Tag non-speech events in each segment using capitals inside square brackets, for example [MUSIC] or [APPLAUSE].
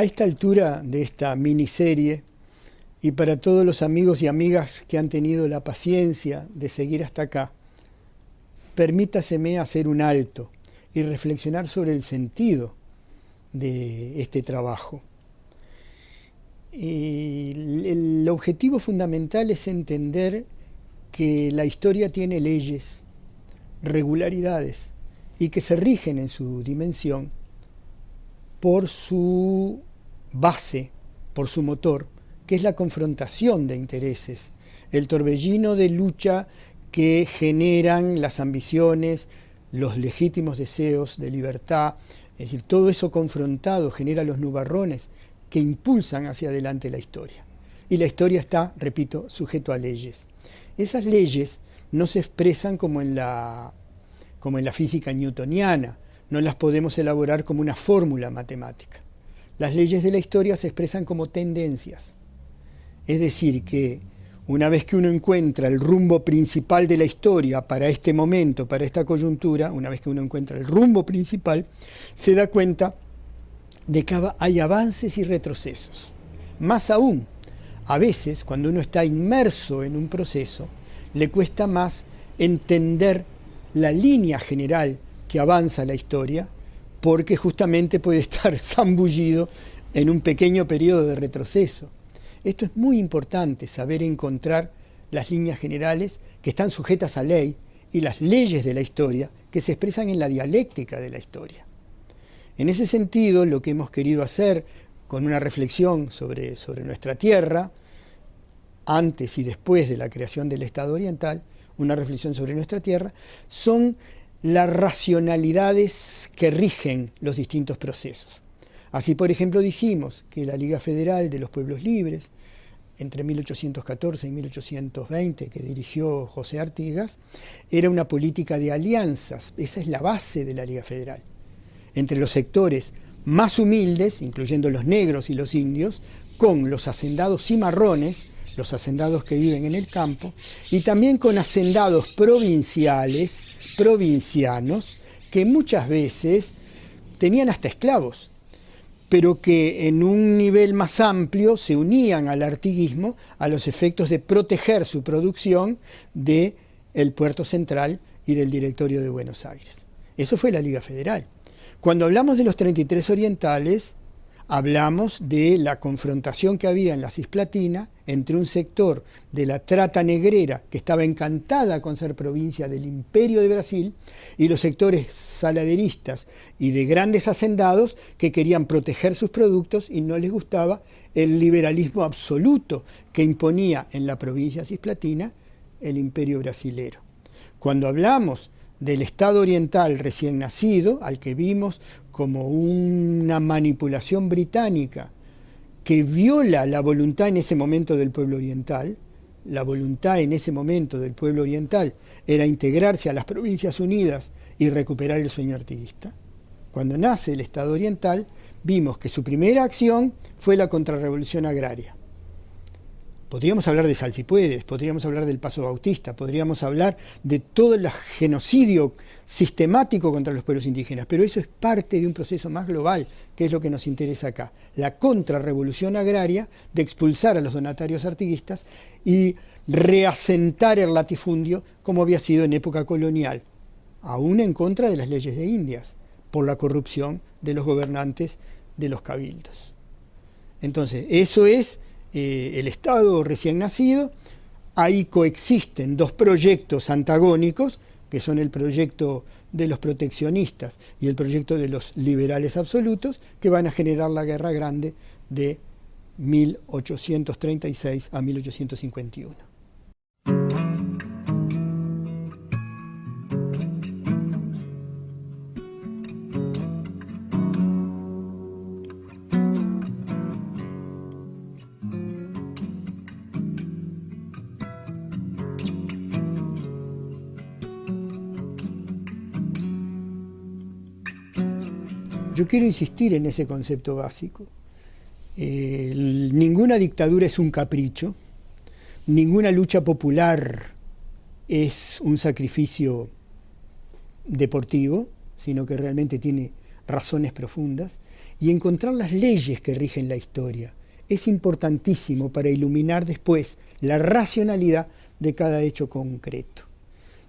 A esta altura de esta miniserie, y para todos los amigos y amigas que han tenido la paciencia de seguir hasta acá, permítaseme hacer un alto y reflexionar sobre el sentido de este trabajo. el objetivo fundamental es entender que la historia tiene leyes, regularidades, y que se rigen en su dimensión por su base, por su motor, que es la confrontación de intereses, el torbellino de lucha que generan las ambiciones, los legítimos deseos de libertad, es decir, todo eso confrontado genera los nubarrones que impulsan hacia adelante la historia. Y la historia está, repito, sujeto a leyes. Esas leyes no se expresan como en la como en la física newtoniana, no las podemos elaborar como una fórmula matemática. Las leyes de la historia se expresan como tendencias. Es decir, que una vez que uno encuentra el rumbo principal de la historia para este momento, para esta coyuntura, una vez que uno encuentra el rumbo principal, se da cuenta de que hay avances y retrocesos. Más aún, a veces, cuando uno está inmerso en un proceso, le cuesta más entender la línea general que avanza la historia, porque justamente puede estar [LAUGHS] zambullido en un pequeño periodo de retroceso. Esto es muy importante, saber encontrar las líneas generales que están sujetas a ley y las leyes de la historia que se expresan en la dialéctica de la historia. En ese sentido, lo que hemos querido hacer con una reflexión sobre, sobre nuestra tierra, antes y después de la creación del Estado Oriental, una reflexión sobre nuestra tierra, son las racionalidades que rigen los distintos procesos. Así, por ejemplo, dijimos que la Liga Federal de los Pueblos Libres, entre 1814 y 1820, que dirigió José Artigas, era una política de alianzas. Esa es la base de la Liga Federal. Entre los sectores más humildes, incluyendo los negros y los indios, con los hacendados cimarrones, los hacendados que viven en el campo, y también con hacendados provinciales, provincianos, que muchas veces tenían hasta esclavos, pero que en un nivel más amplio se unían al artiguismo a los efectos de proteger su producción del el puerto central y del directorio de Buenos Aires. Eso fue la Liga Federal. Cuando hablamos de los 33 orientales, hablamos de la confrontación que había en la Cisplatina entre un sector de la trata negrera que estaba encantada con ser provincia del imperio de Brasil y los sectores saladeristas y de grandes hacendados que querían proteger sus productos y no les gustaba el liberalismo absoluto que imponía en la provincia cisplatina el imperio brasilero. Cuando hablamos del Estado oriental recién nacido, al que vimos como una manipulación británica que viola la voluntad en ese momento del pueblo oriental, la voluntad en ese momento del pueblo oriental era integrarse a las Provincias Unidas y recuperar el sueño artiguista. Cuando nace el Estado oriental, vimos que su primera acción fue la contrarrevolución agraria. Podríamos hablar de Salsipuedes, podríamos hablar del Paso Bautista, podríamos hablar de todo el genocidio sistemático contra los pueblos indígenas, pero eso es parte de un proceso más global, que es lo que nos interesa acá, la contrarrevolución agraria de expulsar a los donatarios artiguistas y reasentar el latifundio como había sido en época colonial, aún en contra de las leyes de Indias, por la corrupción de los gobernantes de los cabildos. Entonces, eso es eh, el Estado recién nacido. Ahí coexisten dos proyectos antagónicos, que son el proyecto de los proteccionistas y el proyecto de los liberales absolutos, que van a generar la guerra grande de 1836 a 1851. Yo quiero insistir en ese concepto básico. Eh, ninguna dictadura es un capricho, ninguna lucha popular es un sacrificio deportivo, sino que realmente tiene razones profundas. y encontrar las leyes que rigen la historia. Es importantísimo para iluminar después la racionalidad de cada hecho concreto.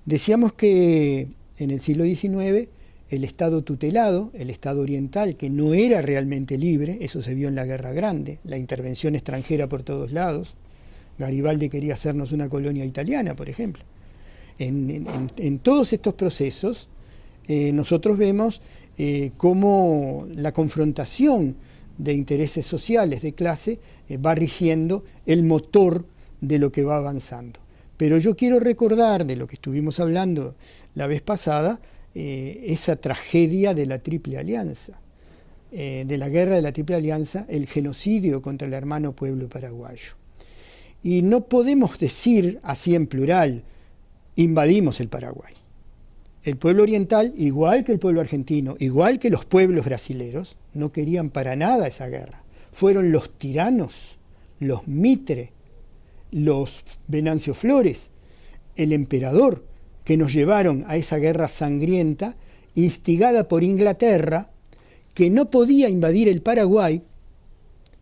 Decíamos que en el siglo XIX el Estado tutelado, el Estado oriental, que no era realmente libre, eso se vio en la Guerra Grande, la intervención extranjera por todos lados. Garibaldi quería hacernos una colonia italiana, por ejemplo. En, todos estos procesos eh, nosotros vemos eh, cómo la confrontación de intereses sociales de clase eh, va rigiendo el motor de lo que va avanzando. Pero yo quiero recordar de lo que estuvimos hablando la vez pasada, eh, esa tragedia de la Triple Alianza, eh, de la guerra de la Triple Alianza, el genocidio contra el hermano pueblo paraguayo. Y no podemos decir así en plural, invadimos el Paraguay. El pueblo oriental, igual que el pueblo argentino, igual que los pueblos brasileros, no querían para nada esa guerra. Fueron los tiranos, los Mitre, los Venancio Flores, el emperador, que nos llevaron a esa guerra sangrienta, instigada por Inglaterra, que no podía invadir el Paraguay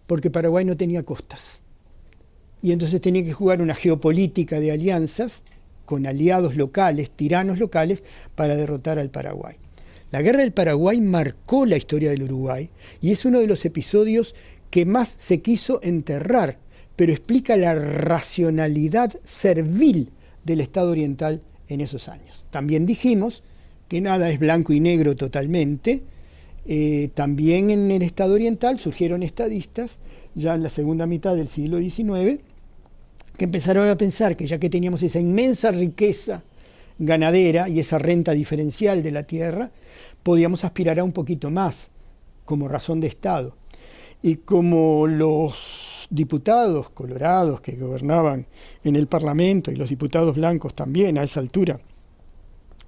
porque Paraguay no tenía costas. Y entonces tenía que jugar una geopolítica de alianzas con aliados locales, tiranos locales, para derrotar al Paraguay. La guerra del Paraguay marcó la historia del Uruguay y es uno de los episodios que más se quiso enterrar, pero explica la racionalidad servil del Estado oriental en esos años. También dijimos que nada es blanco y negro totalmente. Eh, también en el Estado oriental surgieron estadistas ya en la segunda mitad del siglo XIX que empezaron a pensar que ya que teníamos esa inmensa riqueza ganadera y esa renta diferencial de la tierra, podíamos aspirar a un poquito más como razón de Estado. Y como los diputados colorados que gobernaban en el Parlamento y los diputados blancos también a esa altura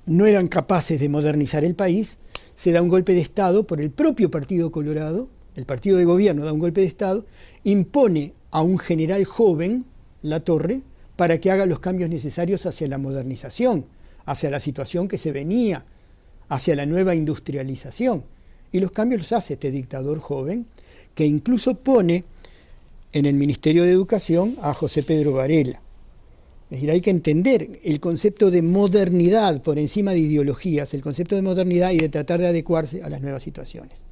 no eran capaces de modernizar el país, se da un golpe de Estado por el propio Partido Colorado, el partido de gobierno da un golpe de Estado, impone a un general joven, la torre para que haga los cambios necesarios hacia la modernización, hacia la situación que se venía, hacia la nueva industrialización. Y los cambios los hace este dictador joven, que incluso pone en el Ministerio de Educación a José Pedro Varela. Es decir, hay que entender el concepto de modernidad por encima de ideologías, el concepto de modernidad y de tratar de adecuarse a las nuevas situaciones.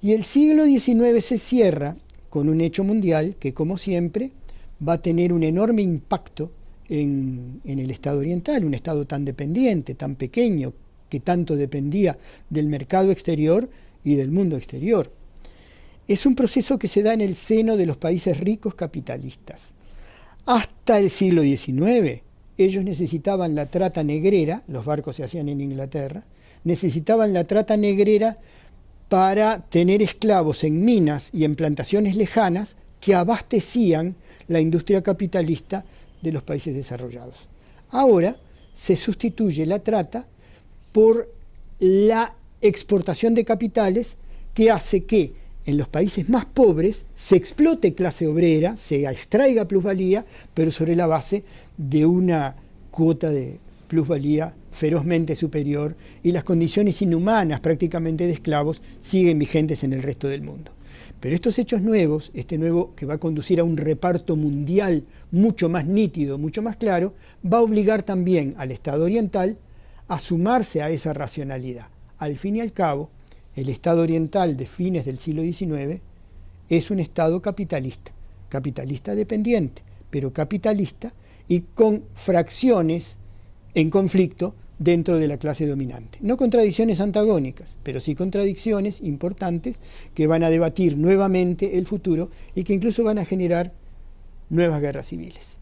Y el siglo XIX se cierra con un hecho mundial que, como siempre, va a tener un enorme impacto en, el Estado oriental, un Estado tan dependiente, tan pequeño, que tanto dependía del mercado exterior y del mundo exterior. Es un proceso que se da en el seno de los países ricos capitalistas. Hasta el siglo XIX, ellos necesitaban la trata negrera, los barcos se hacían en Inglaterra, necesitaban la trata negrera para tener esclavos en minas y en plantaciones lejanas que abastecían la industria capitalista de los países desarrollados. Ahora se sustituye la trata por la exportación de capitales que hace que en los países más pobres se explote clase obrera, se extraiga plusvalía, pero sobre la base de una cuota de plusvalía ferozmente superior y las condiciones inhumanas prácticamente de esclavos siguen vigentes en el resto del mundo. Pero estos hechos nuevos, este nuevo que va a conducir a un reparto mundial mucho más nítido, mucho más claro, va a obligar también al Estado oriental a sumarse a esa racionalidad. Al fin y al cabo, el Estado oriental de fines del siglo XIX es un Estado capitalista, capitalista dependiente, pero capitalista y con fracciones en conflicto dentro de la clase dominante. No contradicciones antagónicas, pero sí contradicciones importantes que van a debatir nuevamente el futuro y que incluso van a generar nuevas guerras civiles.